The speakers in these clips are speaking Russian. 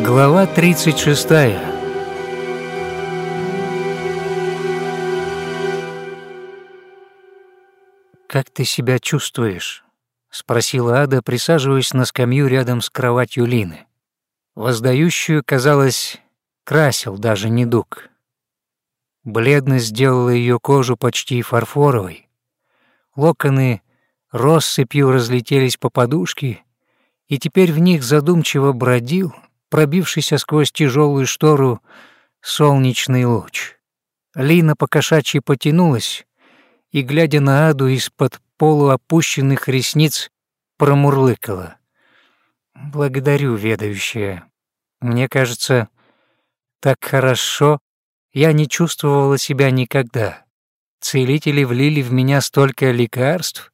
Глава 36 «Как ты себя чувствуешь?» — спросила Ада, присаживаясь на скамью рядом с кроватью Лины. Воздающую, казалось, красил даже недуг. Бледность сделала ее кожу почти фарфоровой. Локоны россыпью разлетелись по подушке, и теперь в них задумчиво бродил, пробившийся сквозь тяжелую штору, солнечный луч. Лина покошачьи потянулась и, глядя на Аду из-под полуопущенных ресниц, промурлыкала. «Благодарю, ведающая. Мне кажется, так хорошо я не чувствовала себя никогда. Целители влили в меня столько лекарств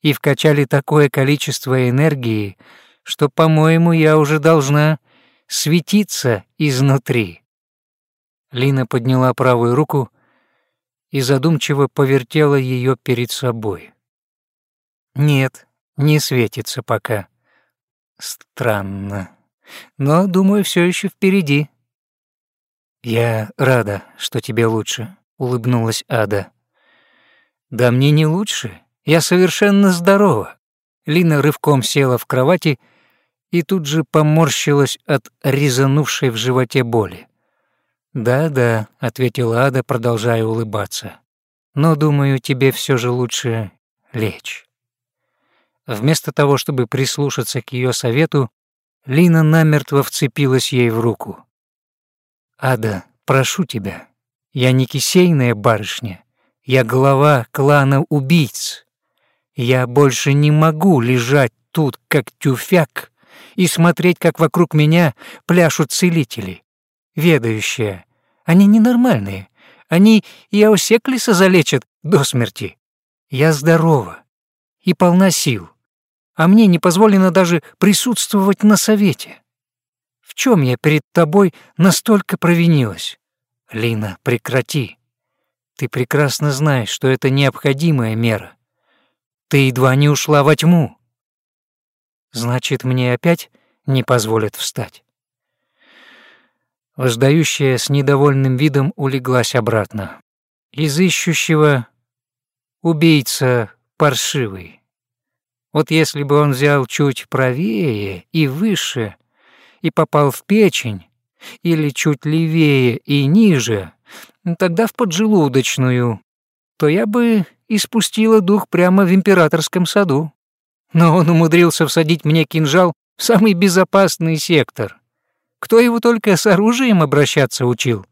и вкачали такое количество энергии, что, по-моему, я уже должна светиться изнутри. Лина подняла правую руку и задумчиво повертела ее перед собой. Нет, не светится пока. Странно. Но, думаю, все еще впереди. «Я рада, что тебе лучше», — улыбнулась Ада. «Да мне не лучше. Я совершенно здорова». Лина рывком села в кровати и тут же поморщилась от резанувшей в животе боли. «Да-да», — ответила Ада, продолжая улыбаться. «Но, думаю, тебе все же лучше лечь». Вместо того, чтобы прислушаться к ее совету, Лина намертво вцепилась ей в руку. «Ада, прошу тебя, я не кисейная барышня, я глава клана убийц. Я больше не могу лежать тут, как тюфяк, и смотреть, как вокруг меня пляшут целители. Ведающие, они ненормальные, они и Аусеклиса залечат до смерти. Я здорова и полна сил, а мне не позволено даже присутствовать на совете. В чем я перед тобой настолько провинилась? Лина, прекрати. Ты прекрасно знаешь, что это необходимая мера. Ты едва не ушла во тьму. Значит, мне опять не позволят встать. Воздающая с недовольным видом улеглась обратно. Из ищущего убийца паршивый. Вот если бы он взял чуть правее и выше, и попал в печень, или чуть левее и ниже, тогда в поджелудочную, то я бы испустила дух прямо в императорском саду. Но он умудрился всадить мне кинжал в самый безопасный сектор. Кто его только с оружием обращаться учил?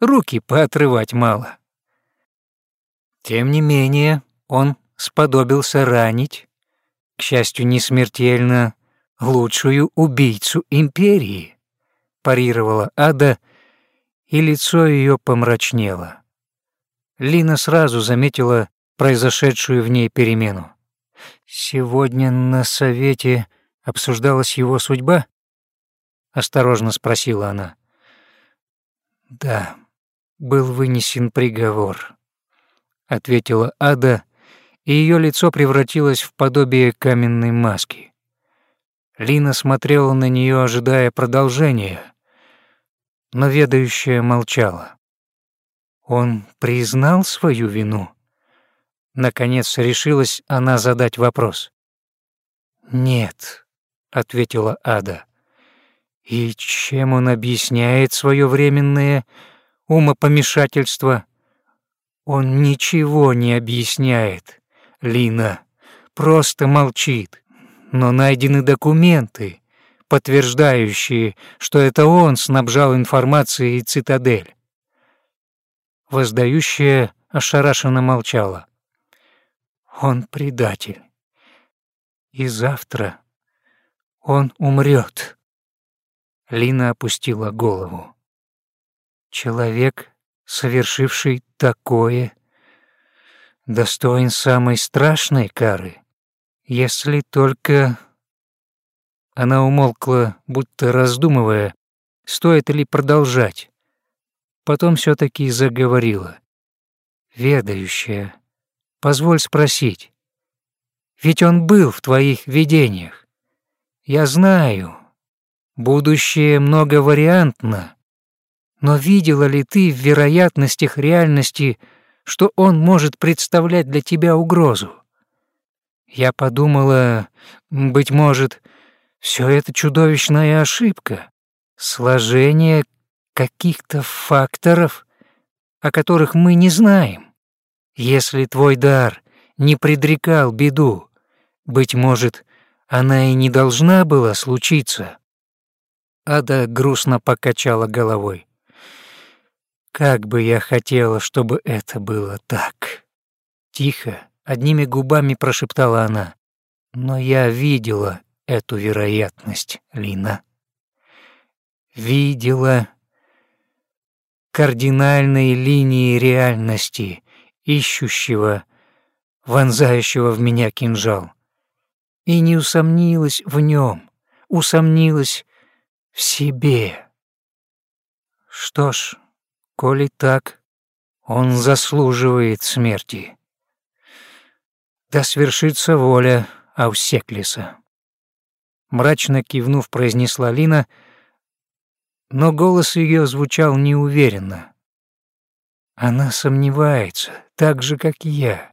Руки поотрывать мало. Тем не менее, он сподобился ранить, к счастью, не смертельно, лучшую убийцу империи, парировала Ада, и лицо ее помрачнело. Лина сразу заметила произошедшую в ней перемену. «Сегодня на совете обсуждалась его судьба?» — осторожно спросила она. «Да, был вынесен приговор», — ответила Ада, и ее лицо превратилось в подобие каменной маски. Лина смотрела на нее, ожидая продолжения, но ведающая молчала. Он признал свою вину? Наконец решилась она задать вопрос. «Нет», — ответила Ада. «И чем он объясняет свое временное умопомешательство?» «Он ничего не объясняет, Лина, просто молчит но найдены документы, подтверждающие, что это он снабжал информацией цитадель. Воздающая ошарашенно молчала. Он предатель. И завтра он умрет. Лина опустила голову. Человек, совершивший такое, достоин самой страшной кары. Если только... Она умолкла, будто раздумывая, стоит ли продолжать. Потом все таки заговорила. «Ведающая, позволь спросить. Ведь он был в твоих видениях. Я знаю. Будущее многовариантно, но видела ли ты в вероятностях реальности, что он может представлять для тебя угрозу? Я подумала, быть может, все это чудовищная ошибка, сложение каких-то факторов, о которых мы не знаем. Если твой дар не предрекал беду, быть может, она и не должна была случиться. Ада грустно покачала головой. Как бы я хотела, чтобы это было так. Тихо, одними губами прошептала она. Но я видела эту вероятность, Лина. Видела кардинальные линии реальности, ищущего, вонзающего в меня кинжал. И не усомнилась в нем, усомнилась в себе. Что ж, коли так, он заслуживает смерти. Да свершится воля Аусеклиса. Мрачно кивнув, произнесла Лина, но голос ее звучал неуверенно. Она сомневается, так же, как я.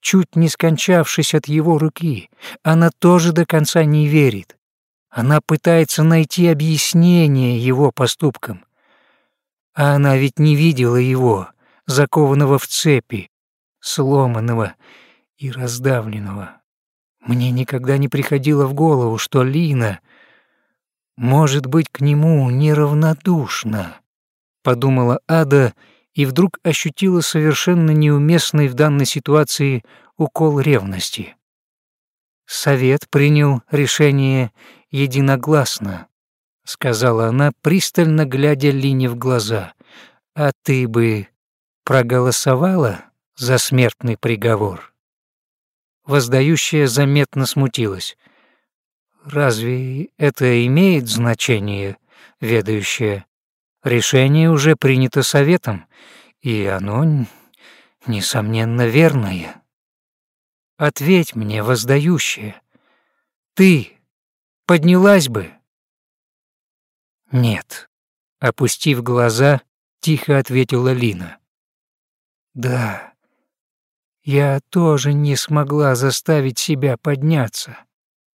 Чуть не скончавшись от его руки, она тоже до конца не верит. Она пытается найти объяснение его поступкам. А она ведь не видела его, закованного в цепи, сломанного и раздавленного. Мне никогда не приходило в голову, что Лина может быть к нему неравнодушна, подумала Ада и вдруг ощутила совершенно неуместный в данной ситуации укол ревности. Совет принял решение единогласно, сказала она, пристально глядя Лине в глаза. А ты бы проголосовала за смертный приговор? Воздающая заметно смутилась. Разве это имеет значение, ведающее? Решение уже принято советом, и оно, несомненно, верное. Ответь мне, воздающее, ты поднялась бы? Нет. Опустив глаза, тихо ответила Лина. Да, я тоже не смогла заставить себя подняться.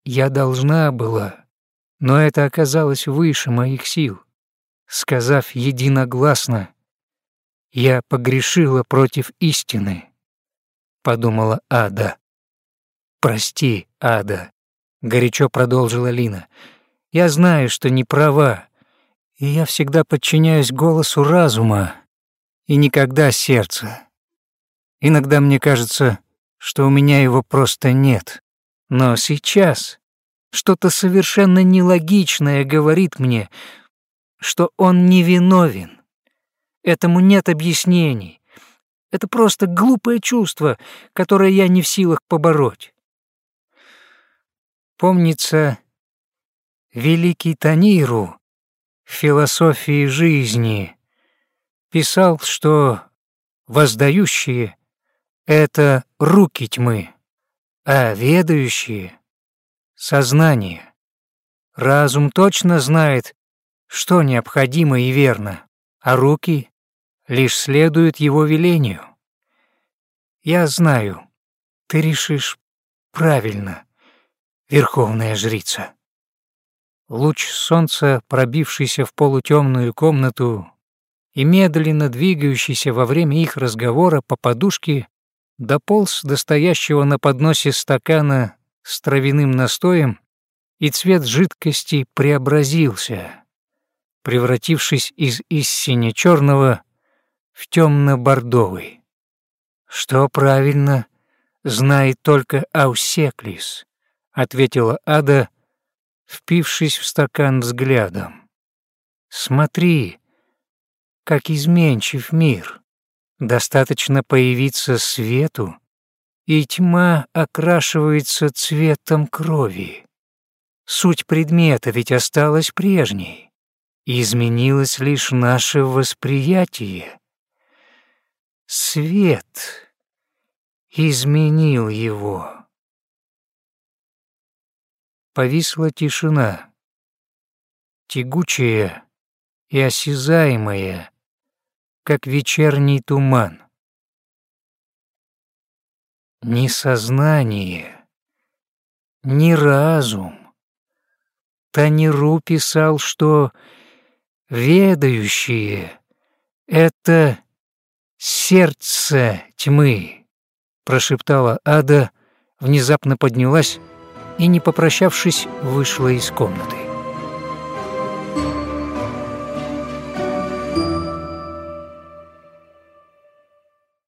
Я должна была, но это оказалось выше моих сил. Сказав единогласно, я погрешила против истины, подумала Ада. Прости, Ада, горячо продолжила Лина. Я знаю, что не права, и я всегда подчиняюсь голосу разума и никогда сердца. Иногда мне кажется, что у меня его просто нет. Но сейчас что-то совершенно нелогичное говорит мне, что он невиновен. Этому нет объяснений. Это просто глупое чувство, которое я не в силах побороть. Помнится, великий Таниру в философии жизни писал, что воздающие — это руки тьмы, а ведающие — сознание. Разум точно знает, что необходимо и верно, а руки лишь следуют его велению. Я знаю, ты решишь правильно верховная жрица. Луч солнца, пробившийся в полутемную комнату и медленно двигающийся во время их разговора по подушке, дополз до стоящего на подносе стакана с травяным настоем, и цвет жидкости преобразился, превратившись из истине черного в темно-бордовый. Что правильно, знает только Аусеклис ответила Ада, впившись в стакан взглядом. Смотри, как изменчив мир. Достаточно появиться свету, и тьма окрашивается цветом крови. Суть предмета ведь осталась прежней, изменилось лишь наше восприятие. Свет изменил его. Повисла тишина. тягучее и осязаемое, как вечерний туман. Ни сознание, ни разум. Таниру писал, что ведающие — это сердце тьмы, прошептала Ада, внезапно поднялась и, не попрощавшись, вышла из комнаты.